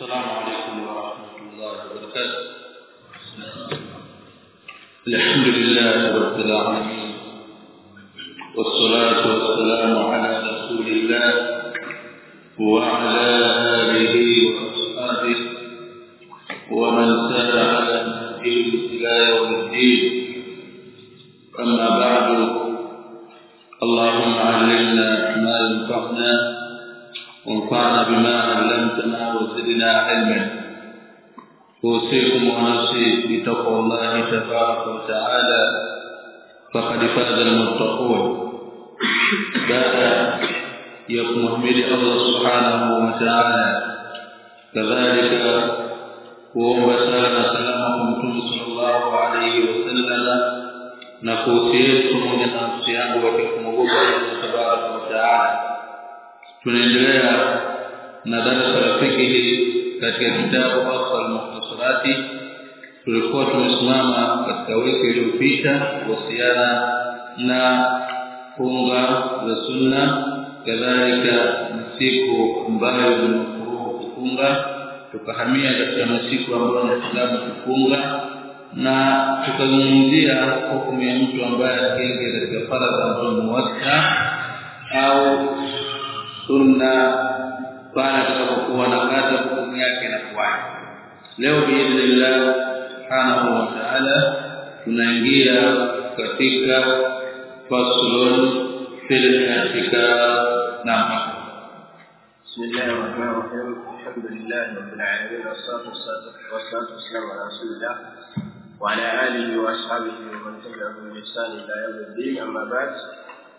السلام عليكم ورحمة الله وبركاته. الحمد لله رب العالمين والصلاة والسلام على رسول الله وعلى آله وأصحابه ومن سار على نهجه إلى يوم الدين. أما بعد اللهم علمنا ما ينفعنا وانفعنا بما علمتنا وزدنا علما. وسيكم ونفسي بتقوى الله تبارك وتعالى. فقد فاز المتقون. بعد يقوم حميد الله سبحانه وتعالى. كذلك وهو سلام سلام صلى الله عليه وسلم. نقول سيكم ونفسي عنه وكيف مغوبا تبارك وتعالى. Tunaendelea na darasa la fikihi katika kitabu asal muhtasarati tulikuwa tumesimama katika wiki iliyopita kuhusiana na funga za sunna. Kadhalika siku ambayo ni kufunga tukahamia katika masiku ambayo ni Uislamu kufunga na tukazungumzia hukumu ya mtu ambaye akiingia katika faradhi ambayo ni au sunna pale atakapokuwa na kata hukumu yake inakuwaje leo biidhnillah subhanahu wa ta'ala tunaingia katika faslun fil na بسم الله الرحمن الرحيم الحمد لله رب العالمين والصلاه والسلام والسلام على رسول الله وعلى اله واصحابه ومن تبعهم باحسان إلى يوم الدين اما بعد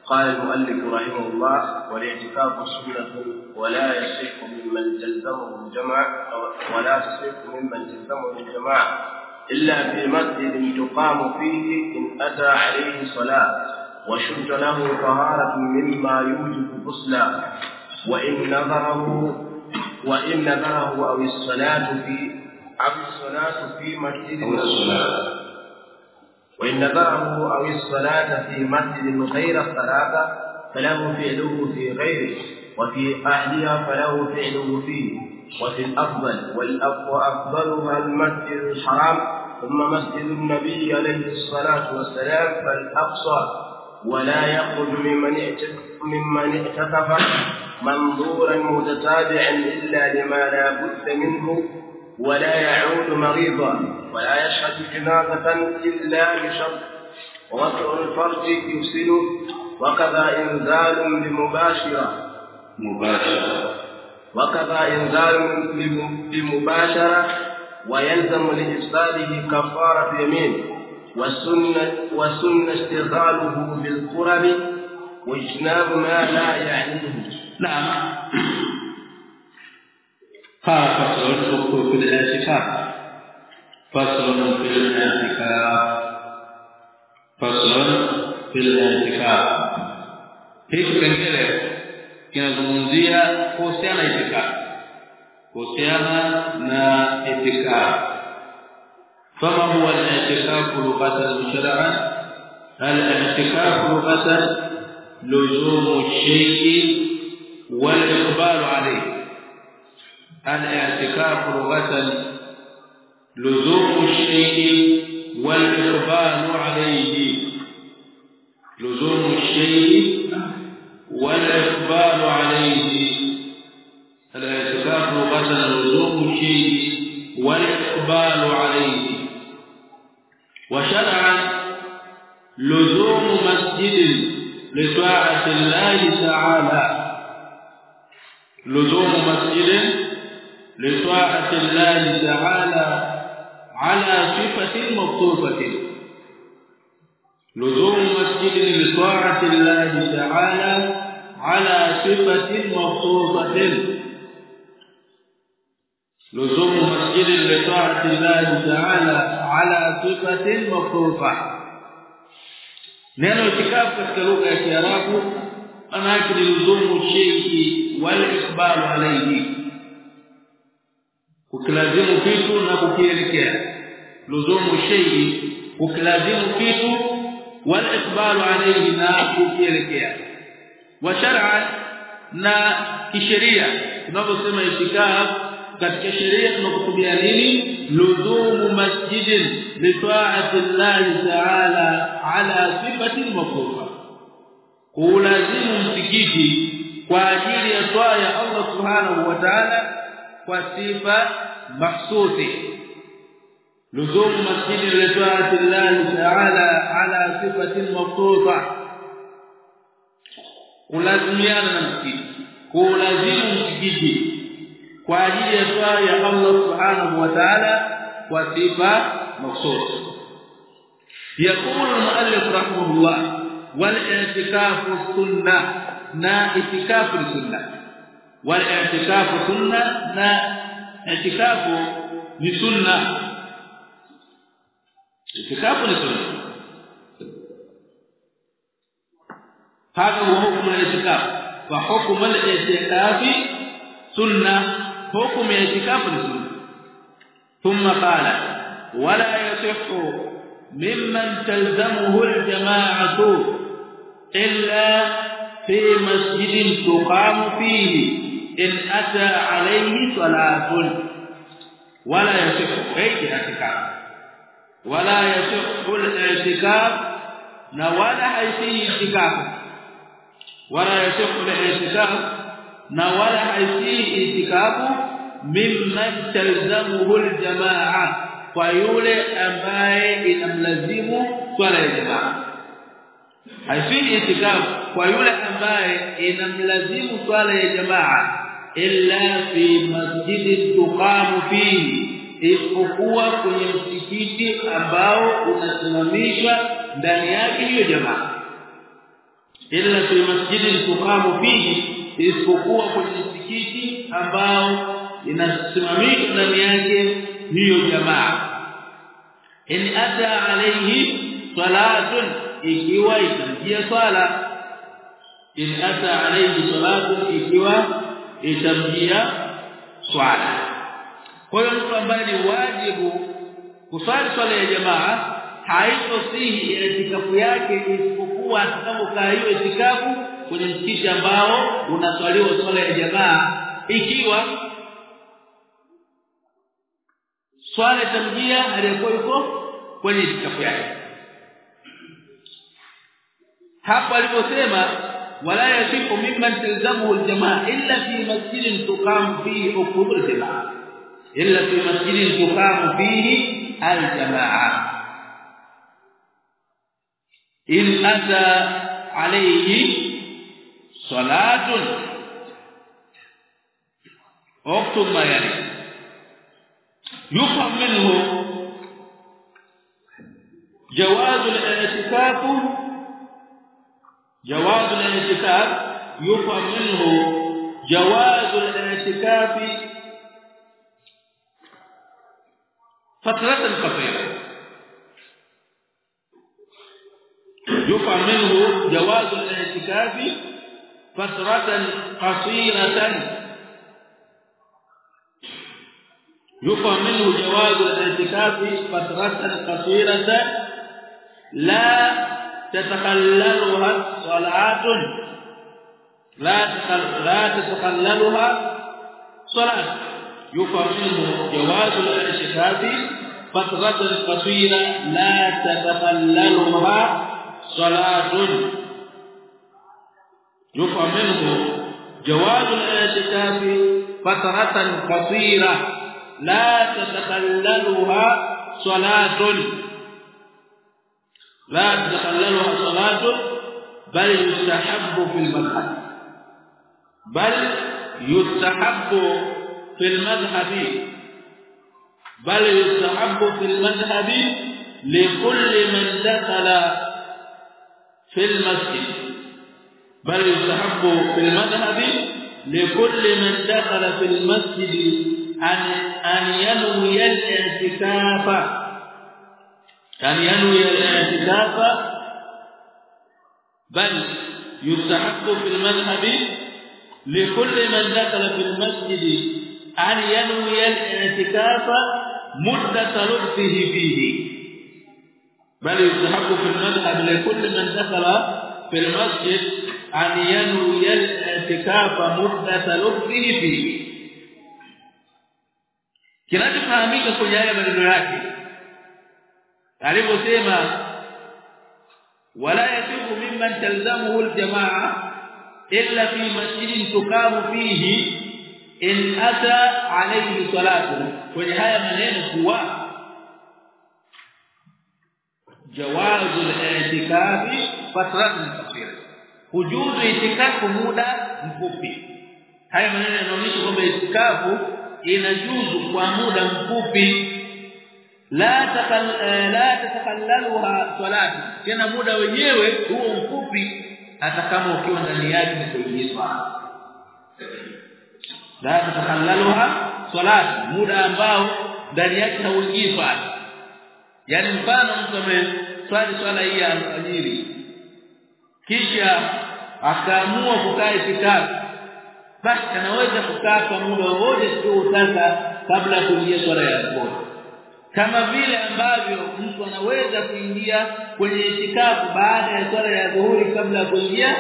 قال المؤلف رحمه الله والاعتكاف سنة ولا يصح ممن تلزمه الجمع ولا تصح ممن تلزمه الجماعة إلا في مسجد تقام فيه إن أتى عليه صلاة وشد له طهارة مما يوجب غسلا وإن نظره وإن نظره أو الصلاة في أو الصلاة في مسجد الصلاة. وإن نظره أو الصلاة في مسجد غير الصلاة فله فعله في غيره وفي أهلها فله فعله فيه وفي الأفضل وأفضلها المسجد الحرام ثم مسجد النبي عليه الصلاة والسلام فالأقصى ولا يخرج ممن ممن اعتكف منظورا متتابعا إلا لما لا بد منه ولا يعود مريضا ولا يشهد جنازة إلا بشرط. ووضع الفرج يفسده وكذا إنزال بمباشرة. مباشرة. وكذا إنزال بمباشرة ويلزم لإفساده كفارة يمين والسنة والسنة اشتغاله بالقرب واجتناب ما لا يعنيه. نعم. فصل في الاعتكاف فصل في الاعتكاف فصل في الاعتكاف hii kipengele kinazungumzia kuhusiana na itikafu kuhusiana na itikafu فما هو الاعتكاف لغة شرعا الاعتكاف لغة لزوم الشيء والإقبال عليه الاعتكاف لغة لزوم الشيء والإقبال عليه. لزوم الشيء والإقبال عليه. الاعتكاف لغة لزوم الشيء والإقبال عليه؟ وشرعا لزوم مسجد لطاعة الله تعالى. لزوم مسجد لطاعة الله تعالى على صفة مخصوصة لزوم مسجد لطاعة الله تعالى على صفة مخصوصة لزوم مسجد لطاعة الله تعالى على صفة مخصوصة neno itikafu katika lugha ya Kiarabu maana yake ni luzumu shay'i wal alayhi kukilazimu kitu na kukielekea luzumu shay'i kukilazimu kitu wal ikbalu alayhi na kukielekea wa shar'an na kisheria tunaposema itikaf katika sheria tunakusudia nini luzumu masjidin li ta'ati Allah ta'ala ala sifati mawqufa kulazimu msikiti kwa ajili ya toa ya Allah subhanahu wa ta'ala kwa sifa mahsusi لزوم مسجد لطاعه الله تعالى على صفه مخصوصه kulazimiana na msikiti kulazimu msikiti kwa ajili ya toa ya Allah subhanahu wa ta'ala kwa sifa mahsusi يقول المؤلف رحمه الله والاعتكاف السنه na itikafu ni na i'tikafu ni sunna itikafu ni sunna هذا هو حكم الاعتكاف. وحكم الاعتكاف سنة. حكم الاعتكاف سنه ثم قال ولا يصح ممن تلزمه الجماعة إلا في مسجد تقام فيه. ان أتى عليه صلاة ولا يشق الاعتكاف ولا يشق الاعتكاف ولا يشق الاعتكاف ولا يشق الاعتكاف ولا يشق الاعتكاف مما تلزمه الجماعة. فيوله امباي انملزم صلاه الجماعه haifiki itikafu kwa yule ambaye inamlazimu swala ya jamaa illa fi masjidi tuqamu fihi isipokuwa kwenye msikiti ambao unasimamishwa ndani yake hiyo jamaa. Illa fi masjidi tuqamu fihi isipokuwa kwenye msikiti ambao inasimamishwa ndani yake hiyo jamaa. In ata alayhi salatun ikiwa itamjia swala. In ata alayhi salatun ikiwa itamjia swala. Kwa hiyo mtu ambaye ni wajibu kuswali swala ya jamaa haitosihi itikafu yake isipokuwa atakapokaa hiyo itikafu kwenye msikiti ambao unaswaliwa swala ya jamaa. Ikiwa swala tamjia aliyokuwa yuko kwenye itikafu yake. Hapo aliposema ولا يشك ممن تلزمه الجماعة إلا في مسجد تقام فيه حقوق الجماعة إلا في مسجد تقام فيه الجماعة إن أتى عليه صلاة. اكتب ما يلي يفهم منه جواز الاعتكاف جواز الاعتكاف يفهم منه جواز الاعتكاف فترة قصيرة. يفهم منه جواز الاعتكاف فترة قصيرة. يفهم منه جواز الاعتكاف فترة قصيرة. لا تتخللها صلاة. لا لا تتخللها يفهم منه جواز الاعتكاف فترة قصيرة. لا تتخللها صلاة. يفهم جواز الاعتكاف فترة قصيرة. لا تتخللها صلاة. لا تتخللها صلاة بل يستحب في المذهب بل يستحب في المذهب بل يستحب في المذهب لكل من دخل في المسجد. بل يستحب في المذهب لكل من دخل في المسجد أن أن ينوي الاعتكاف. أن ينوي الاعتكاف؟ بل يستحق في المذهب لكل من دخل في المسجد أن ينوي الاعتكاف مدة لبثه فيه. بل يستحق في المذهب لكل من دخل في المسجد أن ينوي الاعتكاف مدة لبثه فيه. Kinachofahamika kwenye haya maneno yake aliposema wala yatibu mimman talzamuhu aljamaa illa fi masjidin tukamu fihi in ata alayhi salatu. Kwenye haya maneno kuwa jawazu al-i'tikafi fatratan qasira hujuzu itikafu muda mfupi. Haya maneno yanaonyesha kwamba itikafu inajuzu kwa muda mfupi la takal la tatakallaluha salati tena muda wenyewe huo mfupi hata kama ukiwa ndani yake ni kuingizwa la tatakallaluha salati muda ambao ndani yake hauingizwa yani mfano mtu swali swala hii ya alfajiri. Kisha akaamua kukaa kitabu basi anaweza kukaa kwa muda wote sio sasa kabla ya kuingia swala ya dhuhuri kama vile ambavyo mtu anaweza kuingia kwenye itikafu baada ya swala ya dhuhuri kabla ya kuingia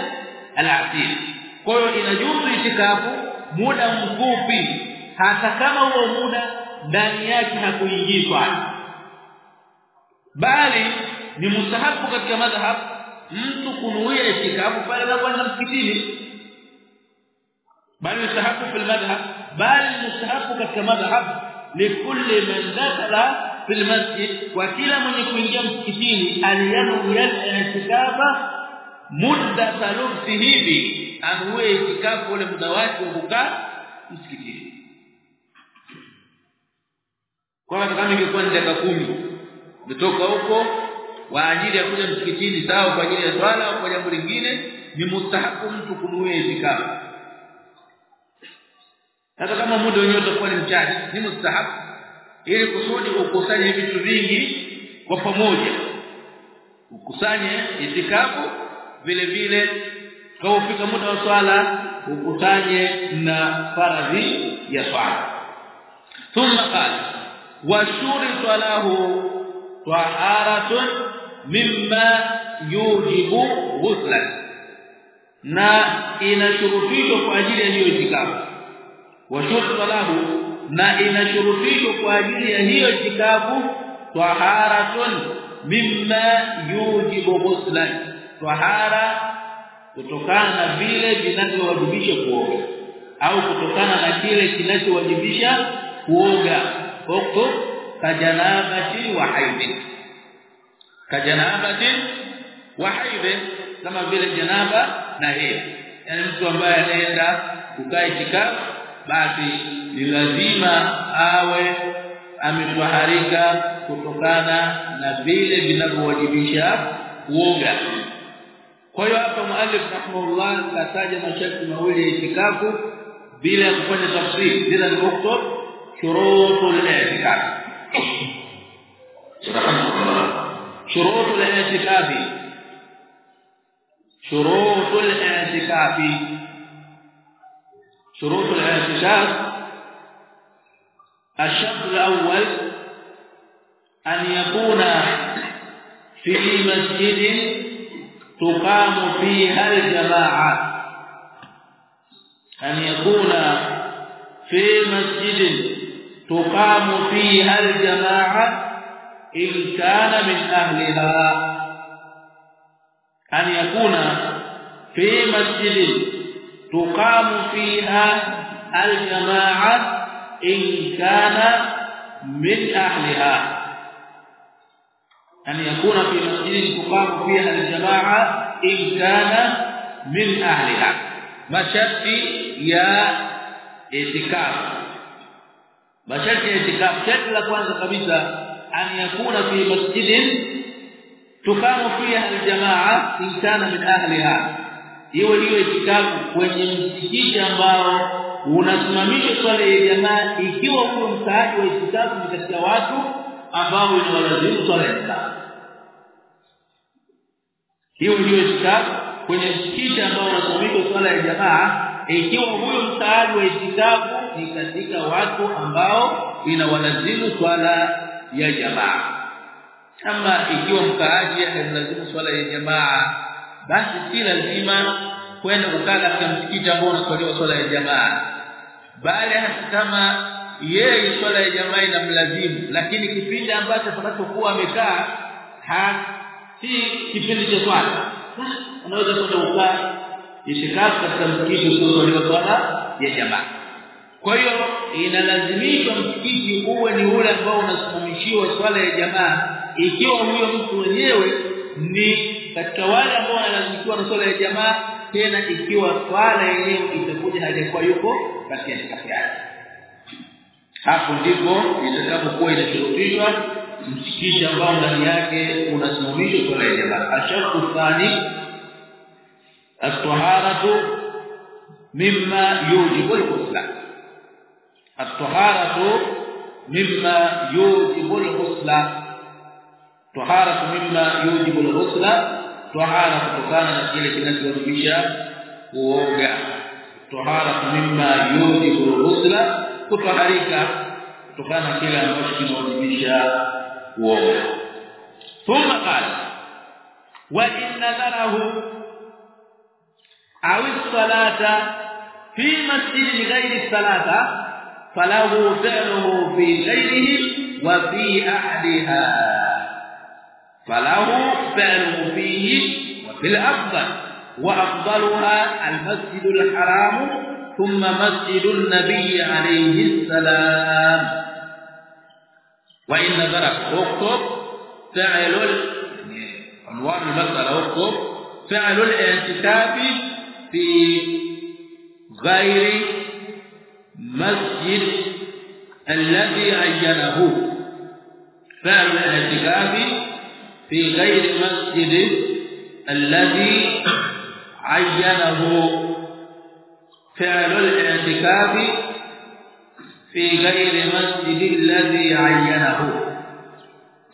al-asr kwa hiyo inajuzu itikafu muda mfupi. Hata kama huo muda ndani yake hakuingizwa. Bali ni mustahabu katika madhhab mtu kunuia itikafu pale anapoenda msikitini. Bali mustahabu fil madhhab bali mustahabu katika madhhab likulli man dakhala fil masjid wa kila mwenye kuingia msikitini aliyamu yatikafa mudda talubsi hivi anuwe itikafu ule muda wake wa kukaa msikitini. Kwa kama ingekuwa ni dakika 10 umetoka huko kwa ajili ya kuja msikitini sawa kwa ajili ya swala au kwa jambo lingine ni mustahabu mtu kunuwe itikafu hata kama muda wenyewe utakuwa ni mchache ni mustahabu. Ili kusudi ukusanye vitu vingi kwa pamoja. Ukusanye itikafu vile vile kama ufika muda wa swala ukusanye na faradhi ya swala. Thumma qala wa shurita lahu taharatun mimma yujibu ghuslan. Na inashurutishwa kwa ajili ya hiyo itikafu wa lahu na inashurutishwa kwa ajili ya hiyo itikafu taharatun mimma yujibu ghuslan tahara kutokana na vile vinavyowajibisha kuoga au kutokana na kile kinachowajibisha kuoga. Huko kajanabati wa haidhi kajanabati wa haidhi kama vile janaba na hedhi yani mtu ambaye anaenda kukaa itikafu basi ni lazima awe ametwaharika kutokana na vile vinavyowajibisha kuoga kwa hiyo hapa muallif rahimahullah kataja masharti mawili ya itikafu bila ya kufanya tafsiri. Bila al-uktub shurutul i'tikaf. Shurutul i'tikaf. Shurutul i'tikaf شروط الاعتكاف الشرط الأول أن يكون في مسجد تقام فيها الجماعة. أن يكون في مسجد تقام فيها الجماعة إن كان من أهلها. أن يكون في مسجد تقام فيها الجماعة إن كان من أهلها. أن يكون في مسجد تقام فيها الجماعة إن كان من أهلها. مشرط يا اعتكاف. مشرط اعتكاف. شرط لا kwanza أن يكون في مسجد تقام فيها الجماعة إن كان من أهلها. Iwe liwe kitabu kwenye msikiti ambao unasimamisha swala ya jamaa ikiwa kuna msaaji wa ni katika watu ambao inawalazimu swala ya jamaa hiyo ndio itikafu kwenye msikiti ambao unasimamisha swala ya jamaa ikiwa huyo msaaji wa itikafu ni katika watu ambao inawalazimu swala ya jamaa. Kama ikiwa mkaaji analazimu swala ya jamaa basi si lazima kwenda kukaa katika msikiti ambao unaswaliwa swala ya jamaa. Bali hata kama yeye swala ya jamaa inamlazimu lakini kipindi ambacho atakachokuwa amekaa ha si kipindi cha swala. Unaweza kwenda ukaa itikafu katika msikiti usioswaliwa swala ya jamaa. Kwa hiyo inalazimishwa msikiti uwe ni ule ambao unasimamishiwa swala ya jamaa ikiwa huyo mtu mwenyewe ni katika wale ambao wanalazimishwa na swala ya jamaa tena ikiwa swala yenyewe itakuja hajakuwa yuko katika itikafu yake. Hapo ndipo itakapokuwa inashurutishwa msikiti ambao ndani yake unasimamishwa swala ya jamaa. Ashaku thani at-taharatu mimma yujibu al-ghusla at-taharatu mimma yujibu al-ghusla taharatu mimma yujibu al-ghusl tahara kutokana na kile kinachowajibisha kuoga taharatu mimma yujibu al-ghusl kutaharika kutokana na kile ambacho kinawajibisha kuoga thumma qala wa inna darahu au salata fi masjid ghairi salata falahu fi ghairihi wa fi ahadiha فله فعله فيه وفي الأفضل. وأفضلها المسجد الحرام ثم مسجد النبي عليه السلام. وإن ذلك اكتب فعل عنوان المسألة اكتب فعل الاعتكاف في غير مسجد الذي عينه. فعل الاعتكاف في غير مسجد الذي عينه فعل الاعتكاف في غير مسجد الذي عينه.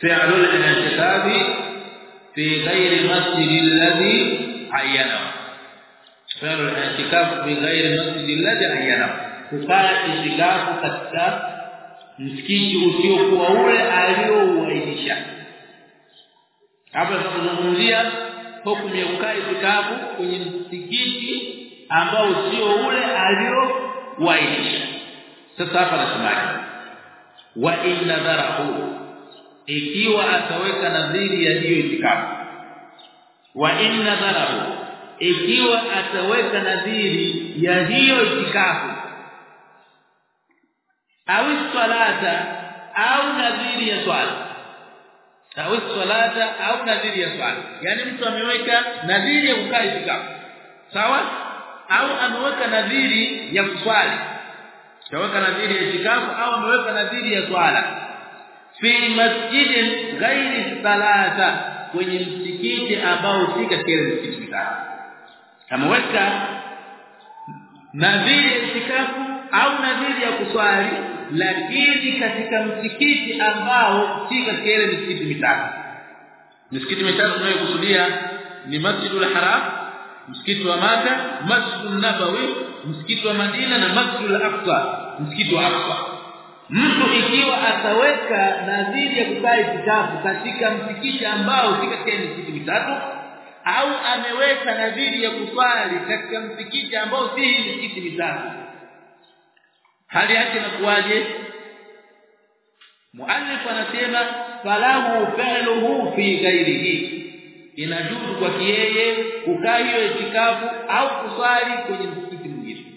فعل الاعتكاف في غير مسجد الذي عينه. فعل الاعتكاف في غير مسجد الذي عينه. kukaa itikafu katika msikiti usiokuwa ule aliouainisha hapa tunazungumzia hukumu ya kukaa itikafu kwenye msikiti ambao sio ule aliowainisha. Sasa hapa nasemaje wa inna dharahu ikiwa ataweka nadhiri ya hiyo itikafu. Wa inna dharahu ikiwa ataweka nadhiri ya hiyo itikafu. Au salata au nadhiri ya swala au salata au nadhiri ya swala yani mtu ameweka nadhiri ya kukaa itikafu sawa? Au ameweka nadhiri ya kuswali. Ameweka nadhiri ya itikafu au ameweka nadhiri ya swala. Fi masjidin ghairi salata. Kwenye msikiti ambao si katika ile ameweka nadhiri ya itikafu au nadhiri ya kuswali lakini katika msikiti ambao si katika ile misikiti mitatu. Misikiti mitatu tunayokusudia ni Masjidul Haram msikiti wa Maka Masjidun Nabawi msikiti wa Madina na Masjidul Aqsa msikiti wa Aqsa. Mtu ikiwa ataweka nadhiri ya kukaa itikafu katika msikiti ambao si katika misikiti mitatu au ameweka nadhiri ya kuswali katika msikiti ambao si misikiti mitatu hali yake inakuwaje? Muallif anasema falahu fi'luhu fi ghairihi. Inajuzu kwa yeye kukaa hiyo itikafu au kusali kwenye msikiti mwingine.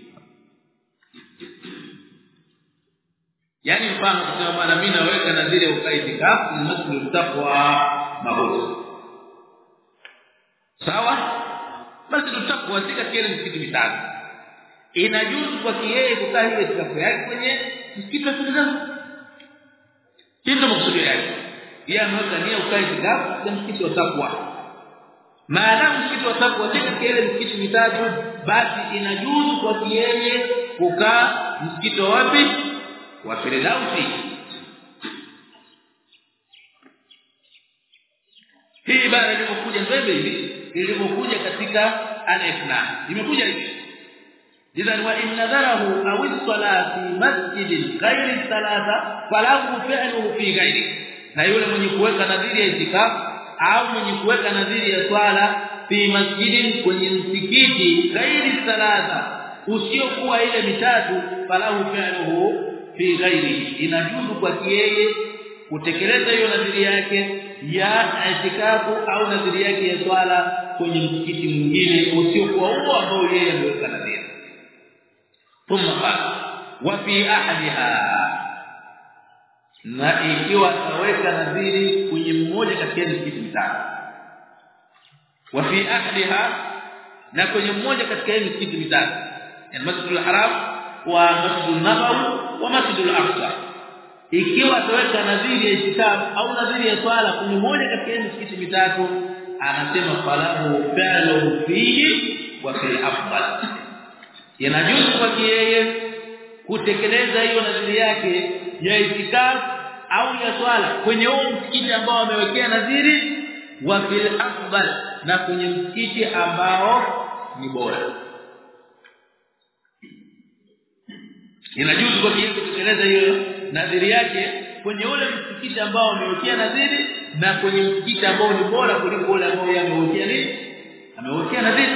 Yani mfano kusema bwana mimi naweka nadhiri ya kukaa itikafu ni masjid taqwa mabudu sawa? Masjid si katika kile msikiti mitatu inajuzu kwa yeye kukaa hiyo itikafu yake kwenye msikiti wa sunna ndio maksudio yake. Yeye anaweza nia ukae itikafu katika msikiti wa takwa. Maadamu msikiti wa takwa katika ile msikiti mitatu basi inajuzu kwa yeye kukaa msikiti wapi? Wa Firdausi hii ibara ilipokuja ndio hivi ilipokuja katika al-ifna. Imekuja hivi idhan وان نذره او الصلاه في مسجد غير الثلاثه فله falahu في غيره na yule mwenye kuweka nadhiri ya itikafu au mwenye kuweka nadhiri ya swala fi masjidin kwenye msikiti ghairi salata usiokuwa ile mitatu falahu fi'luhu fi ghairihi inajuzu kwa yeye kutekeleza hiyo nadhiri yake ya itikafu au nadhiri yake ya swala kwenye msikiti mwingine usiokuwa huo ambao yeye ameweka nadhiri thumma qala wa fi ما na ikiwa ataweka nadhiri mmoja katika misikiti mitatu wa fi ahliha na kwenye mmoja katika hizo misikiti mitatu yani Masjidul Haram wa Masjidul Nabawi wa Masjidul Aqsa. Ikiwa ataweka nadhiri ya kitabu au nadhiri ya swala kwenye mmoja katika hizo misikiti mitatu anasema falahu fa'lu fihi wa fil afdal yanajuzu kwa yeye kutekeleza hiyo nadhiri yake ya itikafu au ya swala kwenye huo msikiti ambao amewekea nadhiri wa fil afdal na kwenye msikiti ambao ni bora. Inajuzu kwa kiasi kutekeleza hiyo nadhiri yake kwenye ule msikiti ambao amewekea nadhiri na kwenye msikiti ambao ni bora kuliko ule ambao yeye amewekea nini amewekea nadhiri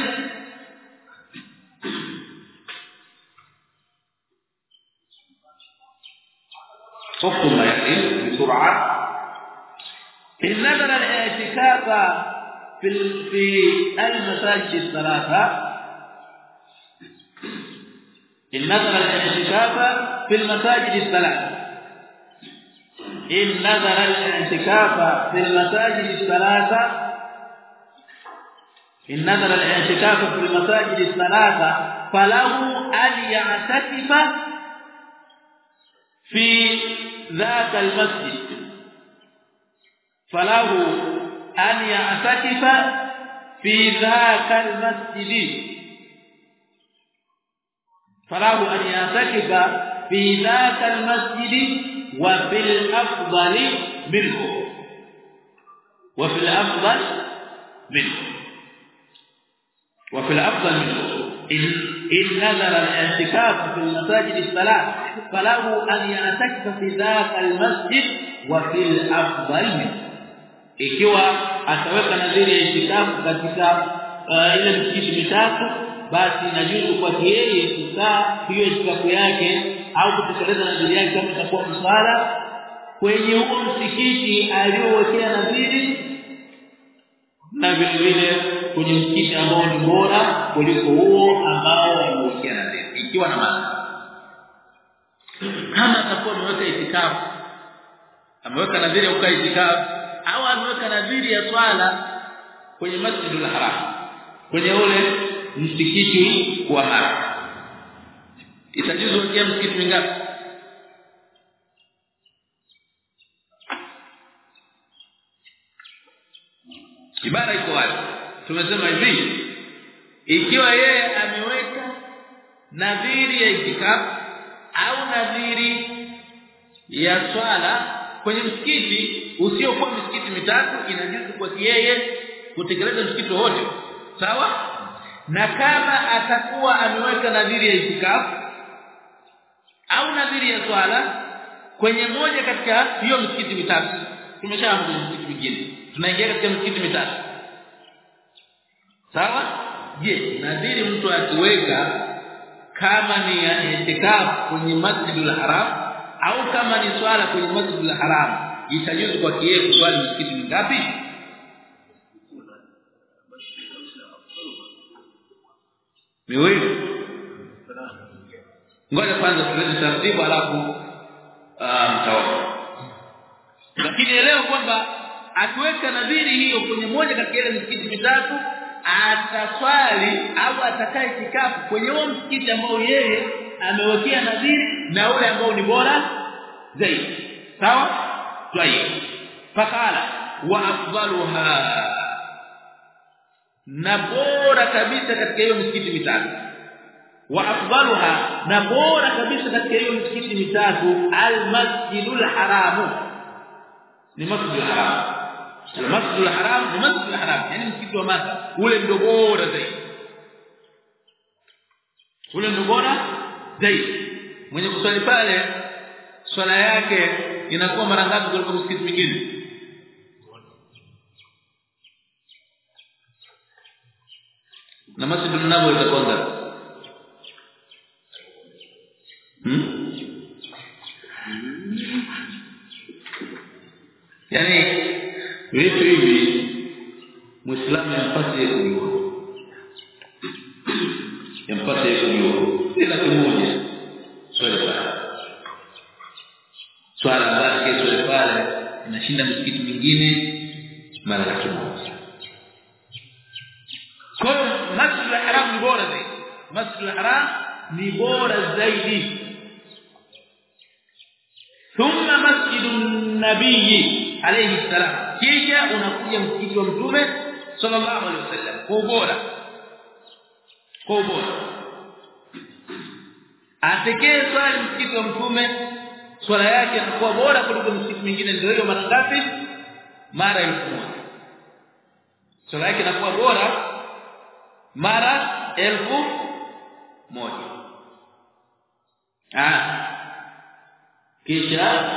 حكم ما يتم بسرعة إن نظر الاعتكاف في في المساجد الثلاثه إن نظر الاعتكاف في المساجد الثلاثة. إن نظر الاعتكاف في المساجد الثلاثة. إن نظر الاعتكاف في المساجد الثلاثة. فله أن يعتكف في ذاك المسجد. فله أن يعتكف في ذاك المسجد. فله أن يعتكف في ذاك المسجد وفي الأفضل منه. وفي الأفضل منه. وفي الأفضل منه. إن, إن نزل الاعتكاف في المساجد الثلاث فله أن يعتكف في ذاك المسجد وفي الأفضل منه ikiwa ataweka nadhiri ya itikafu katika uh, ile msikiti mitatu basi inajuzu kwa yeye kukaa hiyo itikafu yake au kutekeleza nadhiri yake kama itakuwa msala kwenye huo msikiti aliowekea nadhiri na vile vile kwenye msikiti ambao ni bora kuliko huo ambao amewekea nadhiri ikiwa na maana. Kama atakuwa ameweka itikafu ameweka nadhiri ya kukaa itikafu au ameweka nadhiri ya swala kwenye Masjidul Haram kwenye ule msikiti wa haram itajuzu kuingia msikiti mingapi ibara iko wapi? Tumesema hivi. Ikiwa yeye ameweka nadhiri ya itikafu au nadhiri ya swala kwenye msikiti usiokuwa misikiti mitatu inajuzu kwa yeye kutekeleza msikiti wote sawa? Na kama atakuwa ameweka nadhiri ya itikafu au nadhiri ya swala kwenye moja katika hiyo msikiti mitatu. Tumeshaamua tunaingia katika misikiti mitatu. Sawa? Je nadhiri mtu akiweka kama ni itikaf kwenye masjidul haram au kama ni swala kwenye masjidul haram itajuzu kwa kiye kuswali msikiti mingapi miwili. Ngoja kwanza tulete taratibu alafu mtaona lakini elewa kwamba akiweka nadhiri hiyo kwenye moja kati ya misikiti mitatu ataswali au atakaye kikapu kwenye huo msikiti ambao yeye amewekea nadhiri na ule ambao ni bora zaidi. Sawa? Tayeb fakala wa afdaluha. Na bora kabisa katika hiyo misikiti mitatu. Wa afdaluha na bora kabisa katika hiyo misikiti mitatu al-masjidul haram ni masjidul haram al-masjidul haram ni masjidul haram. Yani msikiti wa Maka. Ule ndio bora zaidi. Ule ndio bora zaidi. Mwenye kuswali pale swala yake inakuwa mara ngapi kuliko msikiti mwingine? Na masjid nabawi itakuwa ngapi? Hmm? Yani vitu hivi muislamu yampate kujua. Yampate kujua. Ila kimoja swali pale. Swala ambalo swali pale. Inashinda msikiti mwingine mara laki moja. Kwa masjid al-haram ni bora zaidi. Masjid al-haram ni bora zaidi. ثم مسجد النبي عليه salam kisha unakuja msikiti wa mtume sallallahu alaihi wasallam kwa ubora. Kwa ubora. Atekee swali msikiti wa mtume swala yake inakuwa bora kuliko msikiti mwingine ndio hiyo mara ngapi? Mara 1000 swala yake inakuwa bora mara elfu moja. Ah. Kisha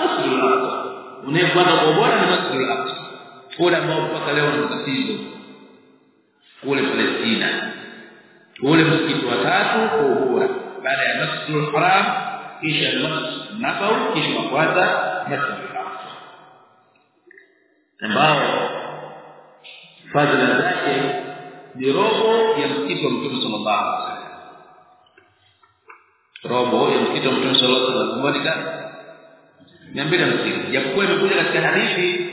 unayekwenda kwa bora ni masjidul aqsa kule ambao mpaka leo ni tatizo kule Palestina ule msikiti wa tatu kwa baada ya masjidul haram kisha masjid nabawi kisha mafuata masjidul aqsa. Ambao fadhila zake ni robo ya msikiti wa Mtume sallallahu alaihi wasallam. Robo ya msikiti wa Mtume sallallahu alaihi wasallam. Ni mbili msikiti. Japokuwa imekuja katika hadithi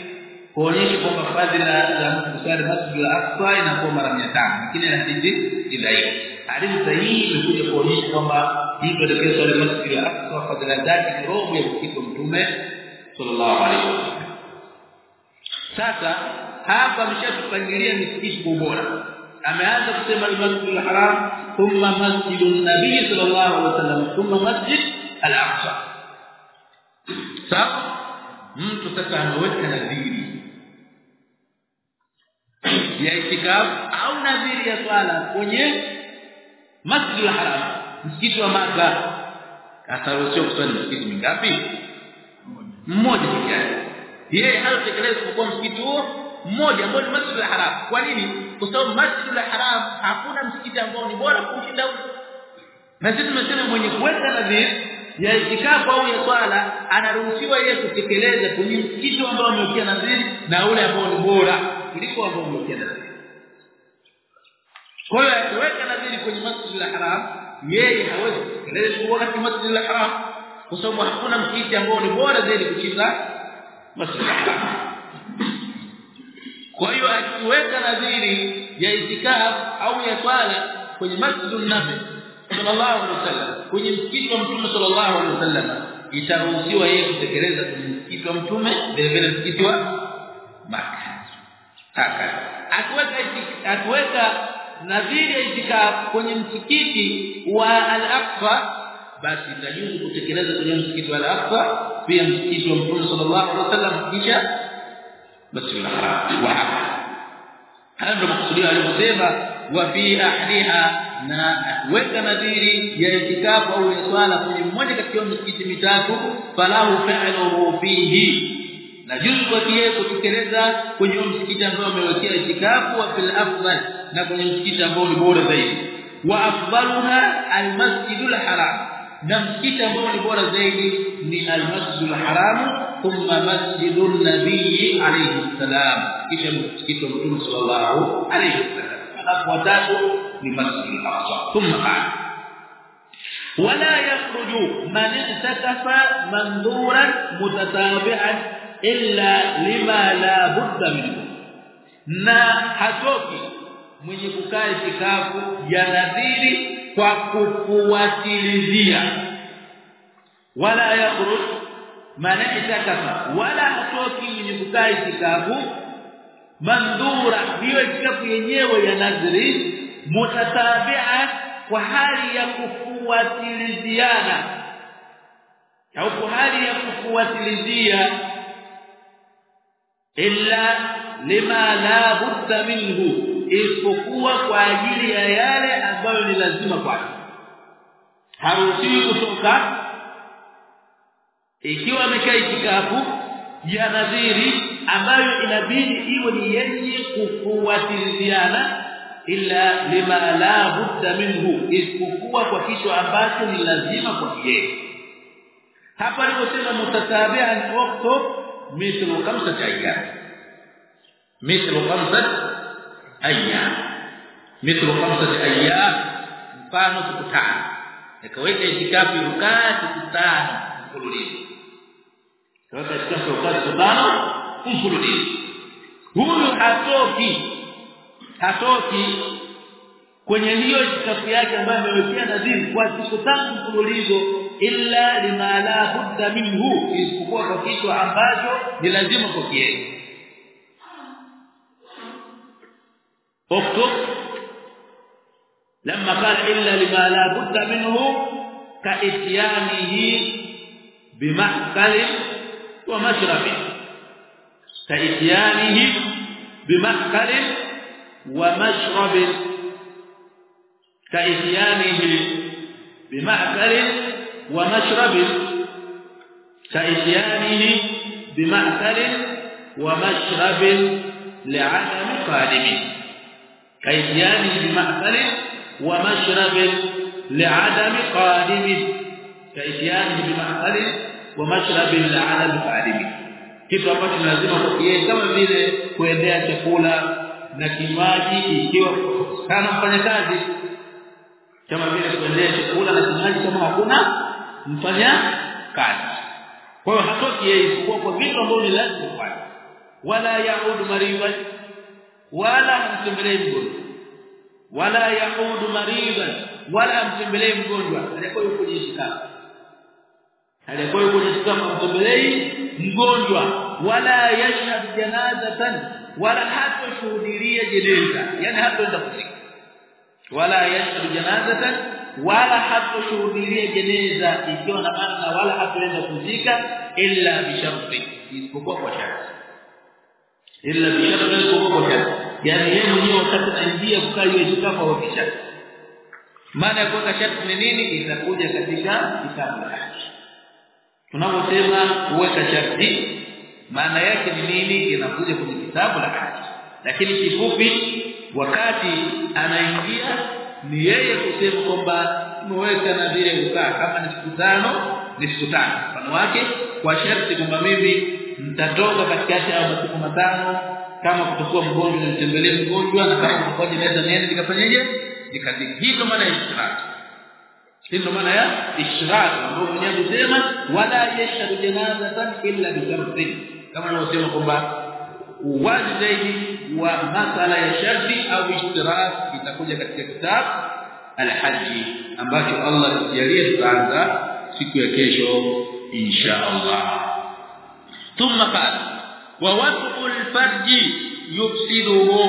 kuonyesha kwamba fadhila za kusali Masjid al-Aqsa inakuwa mara 500 lakini hadithi ni dhaifu hadithi sahihi imekuja kuonyesha kwamba hii kuelekea swala Masjid al-Aqsa fadhila zake ni robo ya msikiti Mtume sallallahu alaihi wasallam sasa hapa ameshatupangilia misikiti kwa ubora ameanza kusema al-Masjid al-Haram thumma Masjidun Nabii sallallahu alaihi wasallam thumma Masjid al-Aqsa sawa mtu sasa ameweka nadhiri ya itikaf au nadhiri ya swala kwenye Masjid al-Haram msikiti wa Makka ataruhusiwa kuswali msikiti mingapi? Mmoja pekee yake. Yeye hatekelezi kwa msikiti huo mmoja ambao ni Masjid al-Haram kwa nini? Kwa sababu Masjid al-Haram hakuna msikiti ambao ni bora kushinda na sisi tumesema mwenye kuweka nadhiri ya itikafu au ya swala anaruhusiwa yeye kutekeleza kwenye msikiti ambao amewekea nadhiri na ule ambao ni bora kuliko ambao amewekea nadhiri kwa hiyo akiweka nadhiri kwenye Masjid al-Haram yeye hawezi kutekeleza wakati Masjid al-Haram kwa sababu hakuna msikiti ambao ni bora zaidi kushinda Masjid al-Haram kwa hiyo akiweka nadhiri ya itikaf au ya swala kwenye Masjid an-Nabi sallallahu alaihi wasallam kwenye msikiti wa Mtume sallallahu alaihi wasallam itaruhusiwa yeye kutekeleza kwenye msikiti wa Mtume vile vile msikiti wa Makka haka akiweka akiweka nadhiri ya itikaf kwenye msikiti wa Al-Aqsa basi itajuzu kutekeleza kwenye msikiti wa Al-Aqsa pia msikiti wa Mtume sallallahu alaihi wasallam. Kisha basi wa hapa haya ndio makusudio aliyosema wa fi ahliha na weka nadhiri ya itikafu au ya swala kwenye mmoja kati ya misikiti mitatu falahu fa'aluhu fihi na juzu kwa yeye kutekeleza kwenye msikiti ambao amewekea itikafu wa fil afdal na kwenye msikiti ambao ni bora zaidi wa afdaluha almasjidul haram na msikiti ambao ni bora zaidi ni almasjidul haram thumma masjidun nabii alayhi salam kisha msikiti wa mtume sallallahu alayhi wasallam alafu watatu ni masjid al-aqsa thumma qala ولا يخرج من اعتكف منذورا متتابعا illa lima la budda minhu. Na hatoki mwenye kukaa itikafu ya nadhiri kwa kufuatilizia wala yakhruj man itakafa wala hatoki mwenye kukaa itikafu mandhura hiyo itikafu yenyewe ya nadhiri mutatabi'a kwa hali ya kufuatiliziana au kwa hali ya kufuatilizia illa lima la budda minhu isipokuwa kwa ajili ya yale ambayo ni lazima kwake. Haruhusiwi kutoka. Ikiwa amekaa itikafu ya nadhiri ambayo inabidi iwe ni yenye kufuatiliana illa lima la budda minhu isipokuwa kwa kitu ambacho ni lazima kwa yeye hapa aliposema mutatabi'an waqtu mithlu khamsati ayyam. Mithlu khamsati ayyam. Mithlu khamsati ayyam mfano siku tano akaweka itikafi ukaa siku tano mfululizo. Kaweka itikafi ukaa siku tano mfululizo. Huyu hatoki hatoki kwenye hiyo itikafi yake ambayo amewekea nadhiri kwa siku tano mfululizo illa lima la budda minhu isipokuwa kwa kitu ambacho ni lazima اكتب. لما قال إلا لما لا بد منه كإتيانه بمأكل ومشرب. كإتيانه بمأكل ومشرب. كإتيانه بمأكل ومشرب كاتيانه بمأكل ومشرب لعدم قادمه كيديانه بمأكل ومشرب لعدم قادم كيديانه بمأكل ومشرب لعدم قادم kitu ambacho lazima kukie kama vile kuendea chakula na kinywaji ikiwa kana mfanya kazi kama vile kuendea chakula na kinywaji kama hakuna mfanya kazi. Kwa hiyo hatoki yeye isipokuwa kwa vitu ambavyo ni lazima kufanya wala yaud maridan wala mtembelee mgonjwa. Wala yaud maridan wala mtembelee mgonjwa. Alikuwa yuko jishika alikuwa yuko jishika mtembelee mgonjwa. Wala yashhad janazatan wala hatoshuhudia jeneza. Yani hatoenda kuzika wala yashhad janazatan wala hatoshuhudia jeneza ikiwa na maana wala hatoenda kuzika illa bisharti isipokuwa kwa sharti. Illa bisharti isipokuwa kwa sharti. Yani yeye mwenyewe wakati anaingia kukaa hiyo itikafa kwa sharti. Maana ya kuweka sharti ni nini? Itakuja katika kitabu haji tunaposema kuweka sharti maana yake ni nini? Inakuja kwenye kitabu la haji. Lakini kifupi wakati anaingia ni yeye kusema kwamba nimeweka nadhiri kukaa kama ni siku tano ni siku tano mfano wake kwa sharti kwamba mimi nitatoka katikati ya masiku matano kama kutakuwa mgonjwa nitembelee mgonjwa na kama kutakuwa jeneza niende nikafanyeje nikazika hii ndo maana ya ishrak hii ndo maana ya ishrak ambapo mwenyewe anasema wala yashhadu janazatan illa bi kama anavyosema kwamba uwazi zaidi wa masala ya sharti au ishtirak itakuja katika kitabu al-haji ambacho Allah tujalie tutaanza siku ya kesho insha Allah thumma qala wa wad'u al-farj yufsiduhu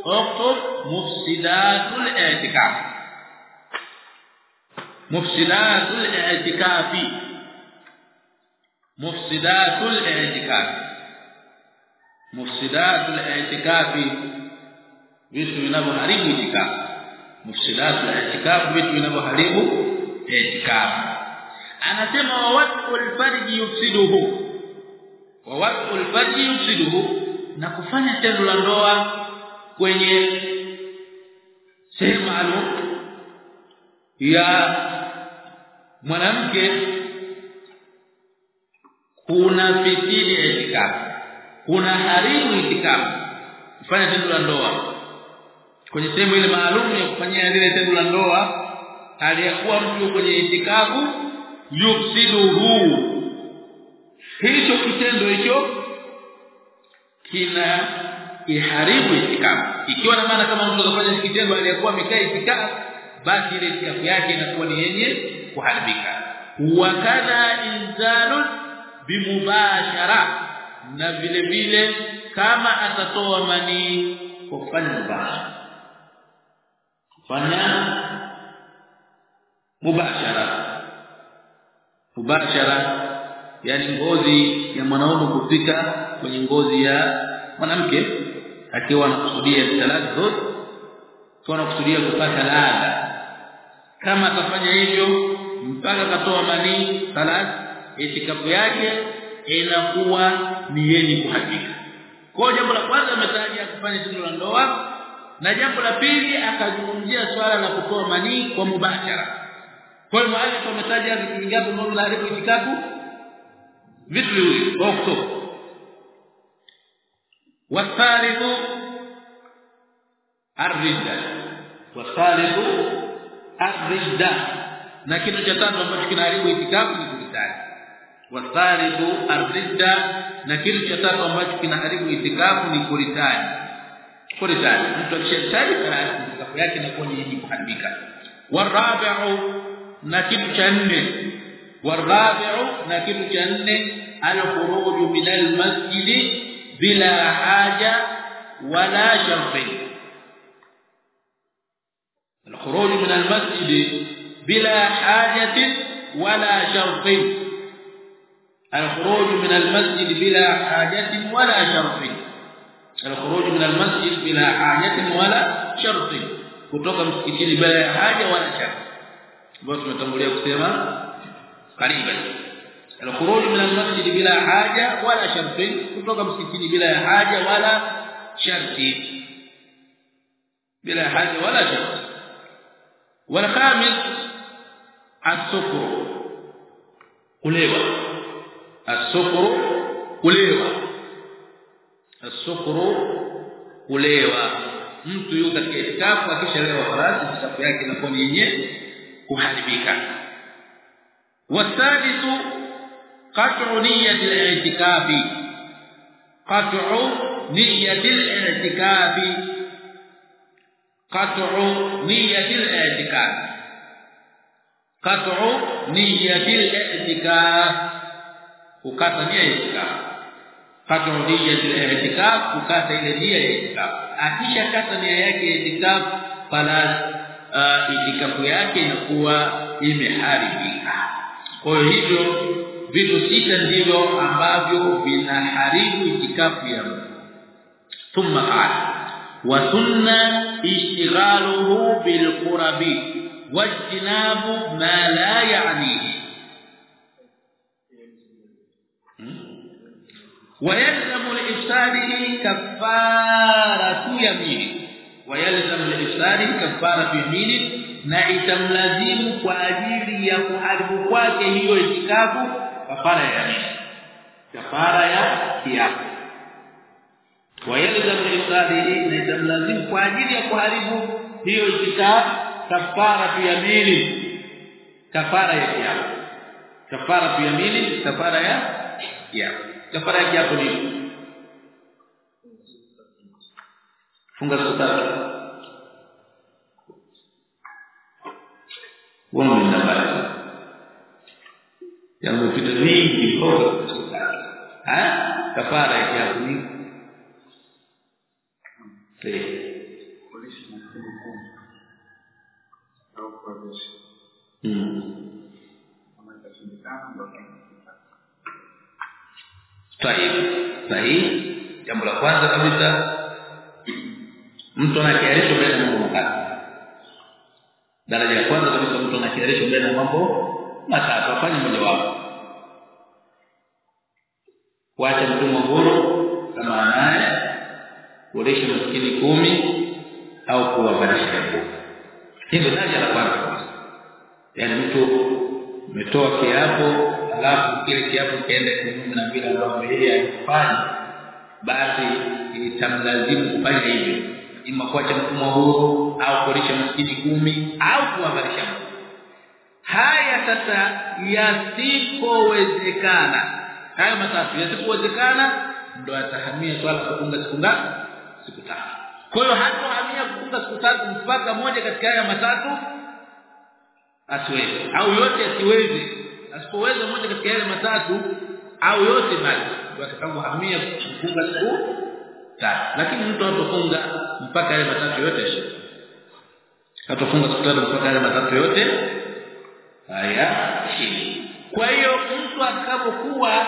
اكتب مفسدات الاعتكاف مفسدات الاعتكاف مفسدات الاعتكاف mufsidatul i'tikafi. Vitu vinavyoharibu itikafu. Mufsidatul i'tikafi vitu vinavyoharibu i'tikafu. Anasema wawaqul farji yufsiduhu. Wawaqul farji yufsiduhu. Na kufanya tendo la ndoa kwenye sehemu maalum ya mwanamke kuna fitili itikafu kuna haribu itikafu kufanya tendo la ndoa. Kwenye sehemu ile maalum ya kufanyia lile tendo la ndoa aliyakuwa mtu kwenye itikafu yufsiduhu hicho kitendo hicho kina iharibu itikafu. Ikiwa na maana kama mtu anafanya kitendo aliyakuwa amekaa itikafu basi ile itikafu yake inakuwa ni yenye kuharibika. Wa kadha inzalun bimubashara na vile vile kama atatoa manii kwa kufanya mubashara. Kufanya mubashara. Mubashara yani ngozi ya mwanaume kufika kwenye ngozi ya mwanamke akiwa anakusudia talazzuz kwa anakusudia kupata ladha kama atafanya hivyo mpaka katoa manii salat itikafu yake inakuwa ni yenye kuhakika kwa jambo la kwanza ametaja kufanya tendo la ndoa na jambo la pili akazungumzia swala la kutoa manii kwa mubashara. Kwa hiyo muallif ametaja vitu vingapi ambavyo vinaharibu itikafu? Vitu viwili. Ar-ridda. Wa thalithu ar-ridda. na kitu cha tano ambacho kinaharibu itikafu ni kujitari wathalithu arridda na kitu cha tatu ambacho kinaharibu itikafu ni kuritadi kuritadi mtu akishatadi kana itikafu yake inakuwa ni yenye kuharibika warabi'u na kitu cha nne warabi'u na kitu cha nne al-khuruj min al-masjid bila haja wala sharti al-khuruj min al-masjid bila hajatin wala sharti الخروج من المسجد بلا حاجة ولا شرط الخروج من المسجد بلا حاجة ولا شرط kutoka msikitini bila ya haja wala sharti ambao tumetangulia kusema kariban al-khuruj min al-masjid bila haja wala sharti kutoka msikitini bila ya haja wala sharti bila haja wala sharti khamis as-sukr kulewa as-sukr kulewa. As-sukr kulewa. Mtu yuko katika itikafu akishalewa farasi itikafu yake inakuwa yenye kuharibika. Wasadisu qat'u niyyati al-i'tikafi qat'u niyyati al-i'tikafi qat'u niyyati al-i'tikafi qat'u niyyati al-i'tikaf kukata nia ya itikafu kata niyyati ya itikafu kukata ile nia ya itikafu akisha kata nia yake ya itikafu fala uh, itikafu yake inakuwa imeharibika. Kwa hivyo vitu sita ndivyo ambavyo vinaharibu itikafu ya mtu. Thumma qala wa sunna ishtighaluhu bil qurabi wajtinabu ma la ya'nihi ويلزم لإفساده كفارة يمين ويلزم لإفساده كفارة يمين na itamlazimu kwa ajili ya kuharibu kwake hiyo itikafu kafara ya nini kafara ya kiapo wayalzamu ifsadihi na itamlazimu kwa ajili ya kuharibu hiyo itikafu kafara ya yamini kafara ya kiapo kafara ya yamini kafara ya kiapo kafara ya kiapo ni funga siku tatu. Wangu ni nambari. Yamepita mingi kwa siku tatu. Ha? Kafara ya kiapo ni sahihi. Sahihi. Jambo la kwanza kabisa mtu anakiarisho mbele na mambo matatu daraja la kwanza kabisa mtu anakiarisho mbele na mambo matatu. Afanye moja wapo kuacha mtumwa huru kama anaye kuoresha maskini kumi au kuwabarisha nguvu hilo daraja la kwanza yaani mtu umetoa kiapo alafu kile kiapo kiende kinyume na vile ambavyo yeye alifanya basi itamlazimu kufanya hivyo. Ima kuacha mtumwa huru au kulisha maskini kumi au kuwavalisha haya sasa yasipowezekana. Haya matatu yasipowezekana ndo atahamia swala kufunga siku ngapi? Siku tatu. Kwa hiyo hatohamia kufunga siku tatu mpaka moja katika haya matatu asiwezi. Au yote asiweze asipoweza moja katika yale matatu au yote bali atakapohamia kufunga siku tatu. Lakini mtu hatofunga mpaka yale matatu yote yashe. Hatofunga siku tatu mpaka yale matatu yote haya kwa hiyo mtu atakapokuwa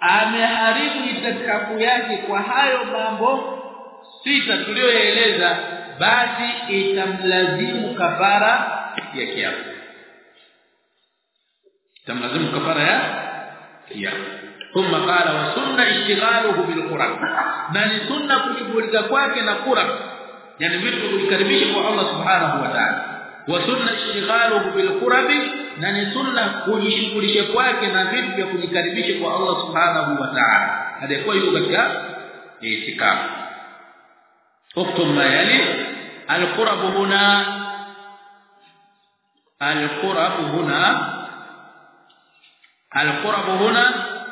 ameharibu itikafu yake kwa hayo mambo sita tuliyoeleza basi itamlazimu kafara ya kiapo tamlazimu kafara ya? Ya. Thumma qala wa sunna ishtighaluhu bil qur'an na ni sunna kujibulika kwake na qur'an yani vitu kulikaribisha kwa Allah subhanahu wa ta'ala. Wa sunna ishtighaluhu bil qurabi na ni sunna kujishughulisha kwake na vitu vya kujikaribisha kwa Allah subhanahu wa ta'ala. Alikuwa yuko katika itikafu. Uktum ma yali al qurab huna. Al القرب هنا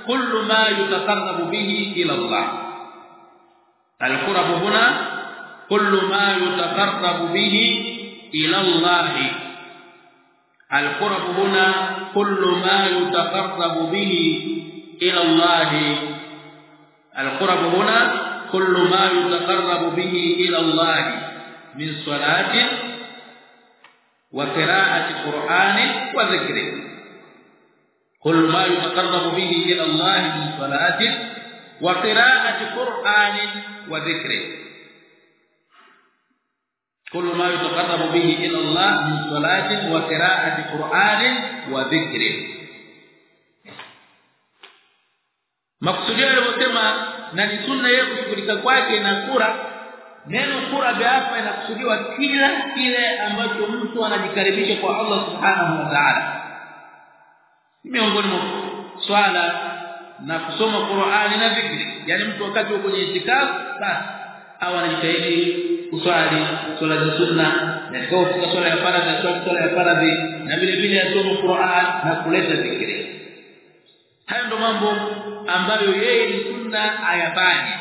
كل ما يتقرب به إلى الله. القرب هنا كل ما يتقرب به إلى الله. القرب هنا كل ما يتقرب به إلى الله. القرب هنا كل ما يتقرب به إلى الله. من صلاة وقراءة قرآن وذكر كل ما يتقرب به الى الله من صلاه وقراءه قران وذكر كل ما يتقرب به الى الله من صلاه وقراءه قران وذكر makusudio yaliyosema na ni sunna yeye kushughulika kwake na kura neno kura hapa inakusudiwa kila kile ambacho mtu anajikaribisha kwa Allah subhanahu wa ta'ala miongoni mwa swala na kusoma Qur'ani na dhikri. Yani mtu wakati wa kwenye itikafu basi au anajitahidi kuswali swala za sunna na kwa swala ya faradhi na swala ya faradhi na vile vile asome Qur'an na kuleta dhikri. Hayo ndo mambo ambayo yeye ni sunna ayafanye.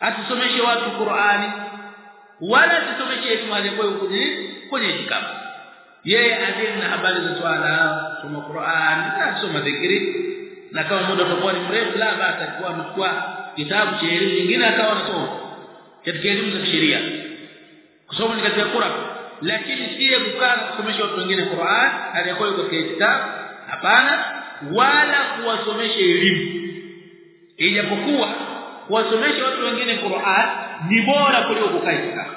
Atusomeshe watu Qur'ani? Wala tusomeshe elimu aliyokuwa kwenye kwenye itikafu yeye adili na habari za swala kwa Qur'an na kusoma dhikri na kama muda utakuwa ni mrefu la atakuwa amechukua kitabu cha elimu nyingine akawa anasoma katika elimu za sheria kusoma ni katika Qur'an. Lakini siye kukaa kusomesha watu wengine Qur'an aliyokuwa katika kitabu hapana wala kuwasomesha elimu. Ijapokuwa kuwasomesha watu wengine Qur'an ni bora kuliko kukaa itikafu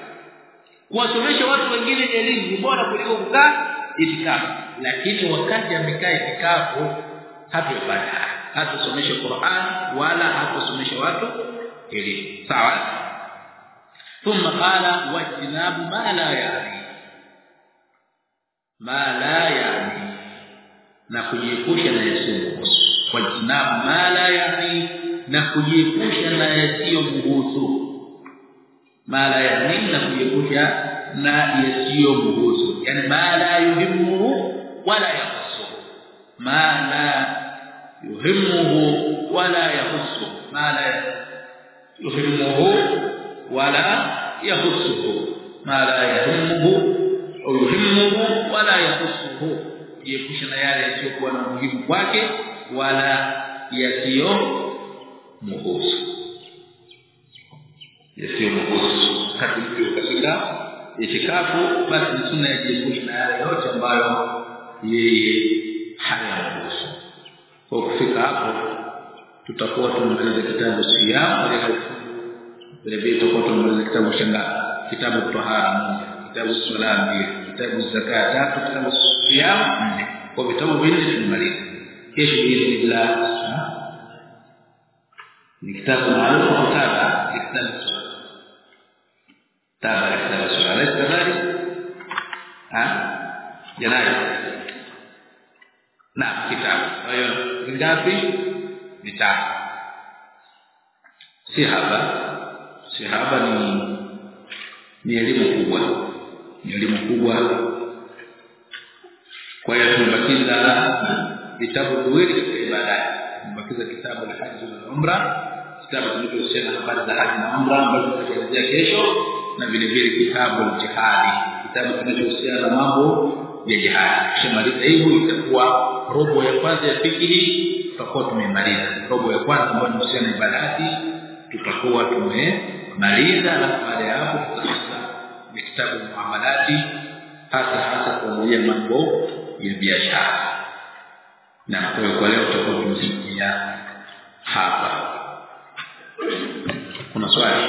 kuwasomesha watu wengine elimu ni bora kuliko kukaa itikafu lakini wakati amekaa itikafu hatufanya hatusomeshe Qur'an wala hatusomeshe watu elimu sawa ثم قال واجتناب ما لا يعني ما لا يعني na kujiepusha na yasiyomuhusu wajtinabu ma la yani na kujiepusha na yasiyomhusu ma la yani na kuepusha na yasiyomhusu yani mala yuhimmuhu wala yahusu mala yuhimmuhu wala yahusu mala yuhimmuhu wala yahusu mala yuhimmuhu au wala yahusu kujiepusha na yale yasiyokuwa na muhimu kwake wala yasiyo muhusu yasiyo muhusu katika itikafu basi ni sunna ya kujiepusha na yale yote ambayo yeye hayamuhusu kwa kufika hapo tutakuwa tumemaliza kitabu siyam vile vile tutakuwa tumemaliza kitabu shanga kitabu tahara moja kitabu swala mbili kitabu zakat tatu kitabu siyam nne. Kwa vitabu vinne tumemaliza. Kesho bila ni kitabu maarufu kutaka kitabu taba kitabu swala kadhalik ha janai na kitabu kwa hiyo ngapi vitatu si haba si haba ni ni elimu kubwa. Ni elimu kubwa. Kwa hiyo tumebakiza vitabu viwili katika ibada tumebakiza kitabu la haji na umra kitabu kinachohusiana na habari za haji na umra ambazo tutaelezea kesho na vile vile kitabu jihadi. Kitabu kinachohusiana na mambo ya jihadi. Kishamaliza hivyo itakuwa robo ya kwanza ya fikiri tutakuwa tumemaliza robo ya kwanza ambayo inahusiana na ibadati tutakuwa tumemaliza na baada ya hapo tutaanza kitabu muamalati hasa hasa kuangalia mambo ya biashara. Na kwa kwa leo tutakuwa tumesimamia hapa. Kuna swali